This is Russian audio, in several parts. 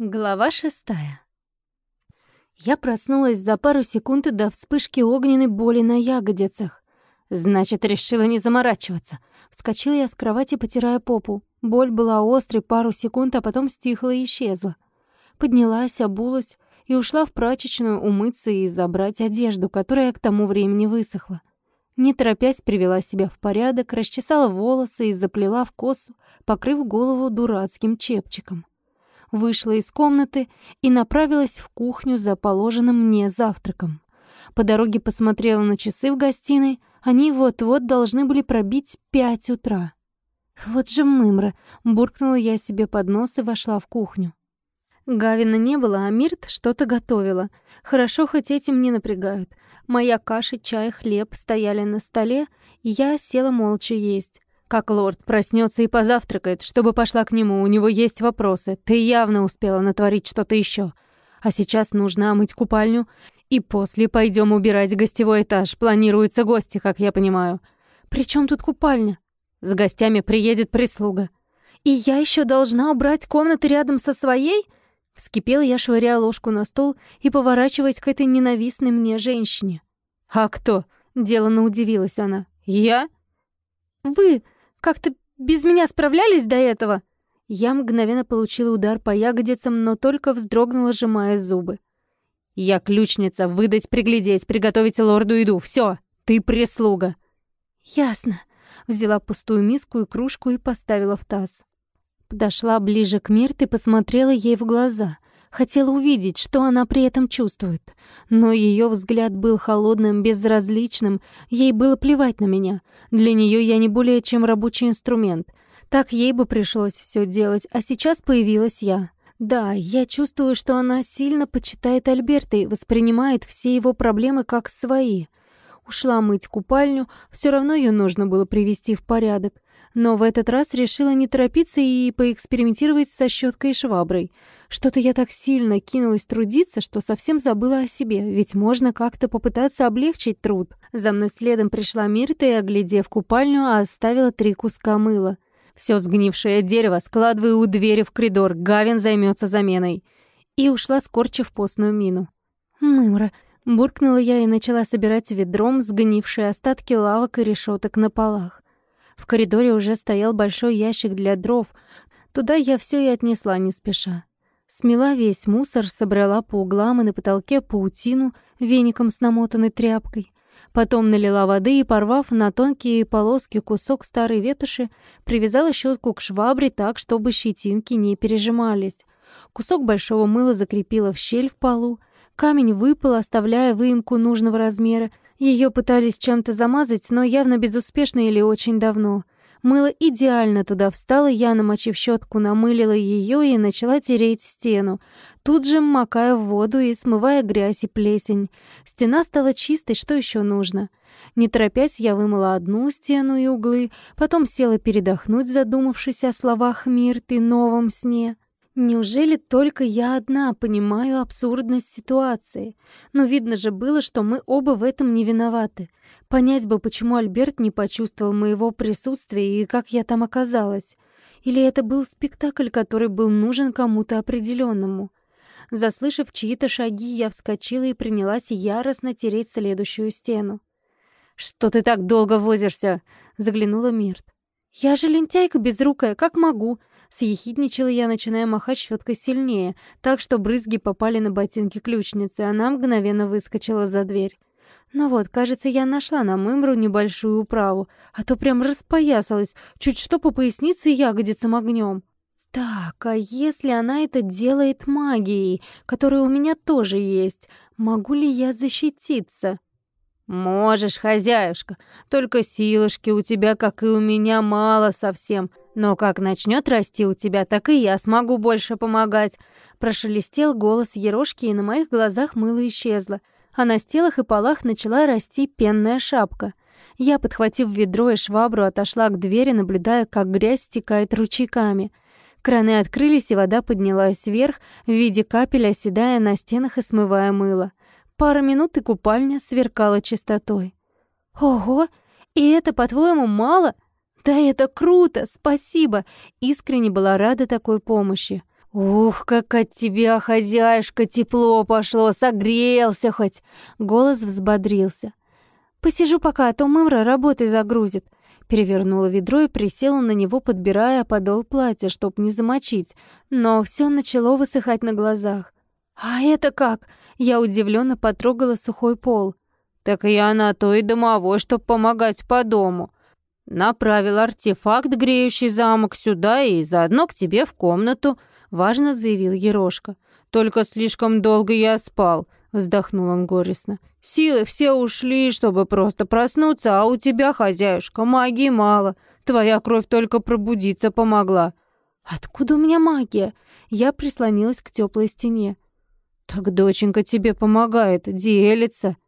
Глава шестая. Я проснулась за пару секунд до вспышки огненной боли на ягодицах. Значит, решила не заморачиваться. Вскочила я с кровати, потирая попу. Боль была острой пару секунд, а потом стихла и исчезла. Поднялась, обулась и ушла в прачечную умыться и забрать одежду, которая к тому времени высохла. Не торопясь, привела себя в порядок, расчесала волосы и заплела в косу, покрыв голову дурацким чепчиком вышла из комнаты и направилась в кухню за положенным мне завтраком. По дороге посмотрела на часы в гостиной, они вот-вот должны были пробить пять утра. «Вот же мымра!» — буркнула я себе под нос и вошла в кухню. Гавина не было, а Мирт что-то готовила. Хорошо, хоть этим не напрягают. Моя каша, чай, хлеб стояли на столе, и я села молча есть. Как лорд проснется и позавтракает, чтобы пошла к нему, у него есть вопросы. Ты явно успела натворить что-то еще. А сейчас нужно омыть купальню, и после пойдем убирать гостевой этаж. Планируются гости, как я понимаю. При чем тут купальня? С гостями приедет прислуга. И я еще должна убрать комнаты рядом со своей? Вскипела я, швыряя ложку на стол и поворачиваясь к этой ненавистной мне женщине. «А кто?» — делано удивилась она. «Я?» «Вы!» Как-то без меня справлялись до этого?» Я мгновенно получила удар по ягодицам, но только вздрогнула, сжимая зубы. «Я ключница, выдать, приглядеть, приготовить лорду еду. Все, ты прислуга». «Ясно». Взяла пустую миску и кружку и поставила в таз. Подошла ближе к Мирт и посмотрела ей в глаза. Хотела увидеть, что она при этом чувствует. Но ее взгляд был холодным, безразличным. Ей было плевать на меня. Для нее я не более чем рабочий инструмент. Так ей бы пришлось все делать, а сейчас появилась я. Да, я чувствую, что она сильно почитает Альберта и воспринимает все его проблемы как свои. Ушла мыть купальню, все равно ее нужно было привести в порядок. Но в этот раз решила не торопиться и поэкспериментировать со щеткой и шваброй. Что-то я так сильно кинулась трудиться, что совсем забыла о себе, ведь можно как-то попытаться облегчить труд. За мной следом пришла Мирта и, оглядев купальню, оставила три куска мыла. Все сгнившее дерево складываю у двери в коридор, Гавин займется заменой. И ушла, скорчив постную мину. «Мымра», — буркнула я и начала собирать ведром сгнившие остатки лавок и решеток на полах. В коридоре уже стоял большой ящик для дров. Туда я все и отнесла не спеша. Смела весь мусор, собрала по углам и на потолке паутину веником с намотанной тряпкой. Потом налила воды и, порвав на тонкие полоски кусок старой ветоши, привязала щетку к швабре так, чтобы щетинки не пережимались. Кусок большого мыла закрепила в щель в полу. Камень выпал, оставляя выемку нужного размера. Ее пытались чем-то замазать, но явно безуспешно или очень давно — Мыло идеально туда встало, я, намочив щетку, намылила ее и начала тереть стену. Тут же макая в воду и смывая грязь и плесень. Стена стала чистой, что еще нужно? Не торопясь, я вымыла одну стену и углы, потом села передохнуть, задумавшись о словах Мирты и новом сне. Неужели только я одна понимаю абсурдность ситуации? Но видно же было, что мы оба в этом не виноваты. Понять бы, почему Альберт не почувствовал моего присутствия и как я там оказалась. Или это был спектакль, который был нужен кому-то определенному. Заслышав чьи-то шаги, я вскочила и принялась яростно тереть следующую стену. «Что ты так долго возишься?» — заглянула Мирт. «Я же лентяйка безрукая, как могу. Съехидничала я, начиная махать щеткой сильнее, так что брызги попали на ботинки ключницы, она мгновенно выскочила за дверь. Ну вот, кажется, я нашла на мымру небольшую управу, а то прям распоясалась, чуть что по пояснице ягодицам огнем. Так, а если она это делает магией, которая у меня тоже есть, могу ли я защититься? «Можешь, хозяюшка, только силушки у тебя, как и у меня, мало совсем. Но как начнет расти у тебя, так и я смогу больше помогать». Прошелестел голос Ерошки, и на моих глазах мыло исчезло, а на стелах и полах начала расти пенная шапка. Я, подхватив ведро и швабру, отошла к двери, наблюдая, как грязь стекает ручейками. Краны открылись, и вода поднялась вверх в виде капель, оседая на стенах и смывая мыло. Пара минут и купальня сверкала чистотой. «Ого! И это, по-твоему, мало?» «Да это круто! Спасибо!» Искренне была рада такой помощи. «Ух, как от тебя, хозяюшка, тепло пошло, согрелся хоть!» Голос взбодрился. «Посижу пока, а то мымра работой загрузит». Перевернула ведро и присела на него, подбирая подол платья, чтоб не замочить. Но все начало высыхать на глазах. «А это как?» Я удивленно потрогала сухой пол. «Так я на то и домовой, чтоб помогать по дому. Направил артефакт, греющий замок, сюда и заодно к тебе в комнату», — важно заявил Ерошка. «Только слишком долго я спал», — вздохнул он горестно. «Силы все ушли, чтобы просто проснуться, а у тебя, хозяюшка, магии мало. Твоя кровь только пробудиться помогла». «Откуда у меня магия?» Я прислонилась к теплой стене. «Так доченька тебе помогает, делится».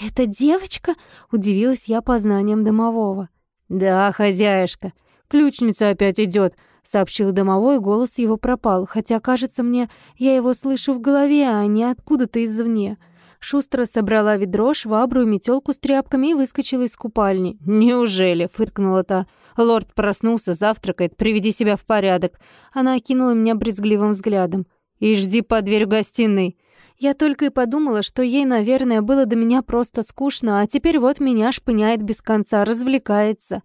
«Это девочка?» — удивилась я познанием домового. «Да, хозяюшка, ключница опять идет», — сообщил домовой, голос его пропал, хотя, кажется мне, я его слышу в голове, а не откуда-то извне. Шустро собрала ведро, швабру и метелку с тряпками и выскочила из купальни. «Неужели?» — фыркнула та. «Лорд проснулся, завтракает, приведи себя в порядок». Она окинула меня брезгливым взглядом. «И жди под дверь в гостиной». Я только и подумала, что ей, наверное, было до меня просто скучно, а теперь вот меня шпыняет без конца, развлекается.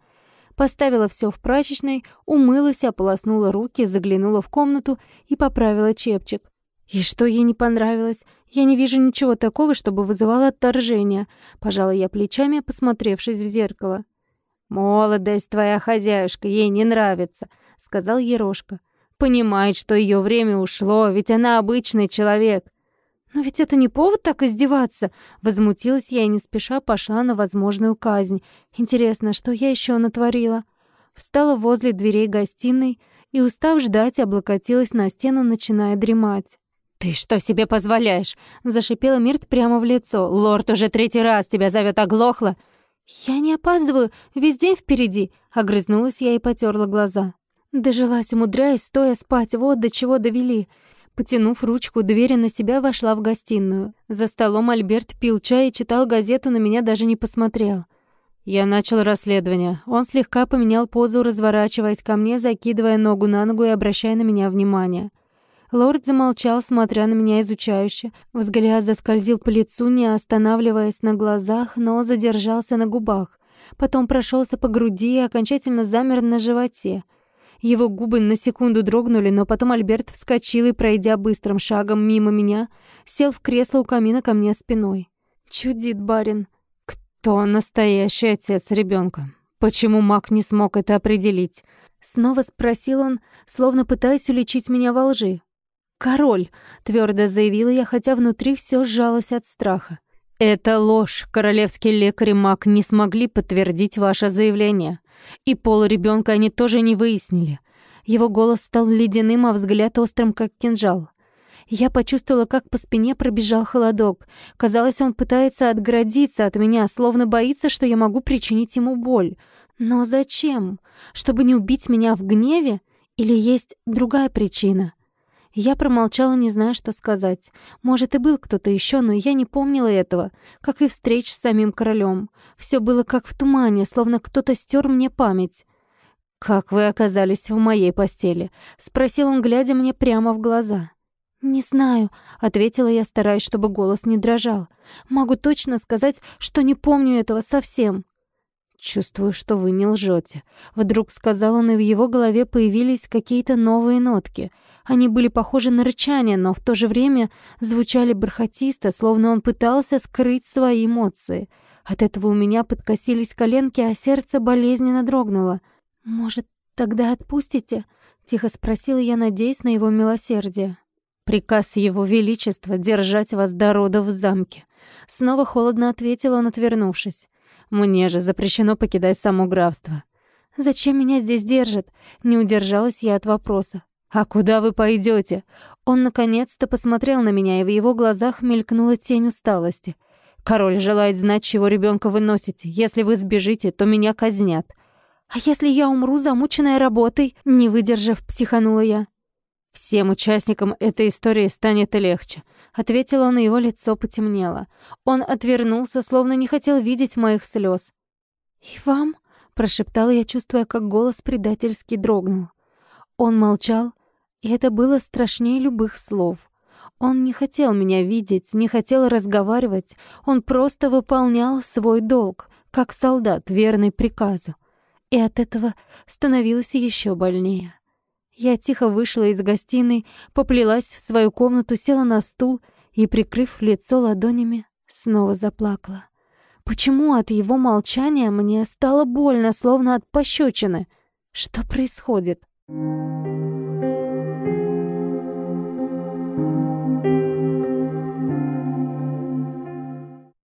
Поставила все в прачечной, умылась, ополоснула руки, заглянула в комнату и поправила чепчик. И что ей не понравилось? Я не вижу ничего такого, чтобы вызывало отторжение. Пожала я плечами, посмотревшись в зеркало. «Молодость твоя хозяюшка, ей не нравится», — сказал Ерошка. «Понимает, что ее время ушло, ведь она обычный человек». «Но ведь это не повод так издеваться!» Возмутилась я и не спеша пошла на возможную казнь. Интересно, что я еще натворила? Встала возле дверей гостиной и, устав ждать, облокотилась на стену, начиная дремать. «Ты что себе позволяешь?» — зашипела Мирт прямо в лицо. «Лорд уже третий раз тебя зовет, оглохла!» «Я не опаздываю, весь день впереди!» — огрызнулась я и потерла глаза. Дожилась, умудряясь, стоя спать, вот до чего довели. Потянув ручку двери на себя, вошла в гостиную. За столом Альберт пил чай и читал газету, на меня даже не посмотрел. Я начал расследование. Он слегка поменял позу, разворачиваясь ко мне, закидывая ногу на ногу и обращая на меня внимание. Лорд замолчал, смотря на меня изучающе. Взгляд заскользил по лицу, не останавливаясь на глазах, но задержался на губах. Потом прошелся по груди и окончательно замер на животе. Его губы на секунду дрогнули, но потом Альберт вскочил и, пройдя быстрым шагом мимо меня, сел в кресло у камина ко мне спиной. Чудит барин. Кто настоящий отец ребенка? Почему маг не смог это определить? Снова спросил он, словно пытаясь уличить меня во лжи. «Король», — твердо заявила я, хотя внутри все сжалось от страха. «Это ложь. Королевский лекарь и маг не смогли подтвердить ваше заявление. И пол ребенка они тоже не выяснили. Его голос стал ледяным, а взгляд острым, как кинжал. Я почувствовала, как по спине пробежал холодок. Казалось, он пытается отгородиться от меня, словно боится, что я могу причинить ему боль. Но зачем? Чтобы не убить меня в гневе? Или есть другая причина? Я промолчала, не зная, что сказать. Может, и был кто-то еще, но я не помнила этого, как и встреч с самим королем. Все было как в тумане, словно кто-то стер мне память. «Как вы оказались в моей постели?» — спросил он, глядя мне прямо в глаза. «Не знаю», — ответила я, стараясь, чтобы голос не дрожал. «Могу точно сказать, что не помню этого совсем». «Чувствую, что вы не лжете», — вдруг сказал он, и в его голове появились какие-то новые нотки. Они были похожи на рычание, но в то же время звучали бархатисто, словно он пытался скрыть свои эмоции. От этого у меня подкосились коленки, а сердце болезненно дрогнуло. «Может, тогда отпустите?» — тихо спросила я, надеясь на его милосердие. «Приказ его величества держать вас до родов в замке». Снова холодно ответил он, отвернувшись. «Мне же запрещено покидать само графство». «Зачем меня здесь держат?» Не удержалась я от вопроса. «А куда вы пойдете?» Он наконец-то посмотрел на меня, и в его глазах мелькнула тень усталости. «Король желает знать, чего ребенка вы носите. Если вы сбежите, то меня казнят». «А если я умру, замученная работой?» Не выдержав, психанула я. «Всем участникам этой истории станет легче», — ответил он, и его лицо потемнело. Он отвернулся, словно не хотел видеть моих слез. «И вам?» — прошептала я, чувствуя, как голос предательски дрогнул. Он молчал, И это было страшнее любых слов. Он не хотел меня видеть, не хотел разговаривать, он просто выполнял свой долг, как солдат, верный приказу. И от этого становилось еще больнее. Я тихо вышла из гостиной, поплелась в свою комнату, села на стул и, прикрыв лицо ладонями, снова заплакала. Почему от его молчания мне стало больно, словно от пощечины? Что происходит? Thank you.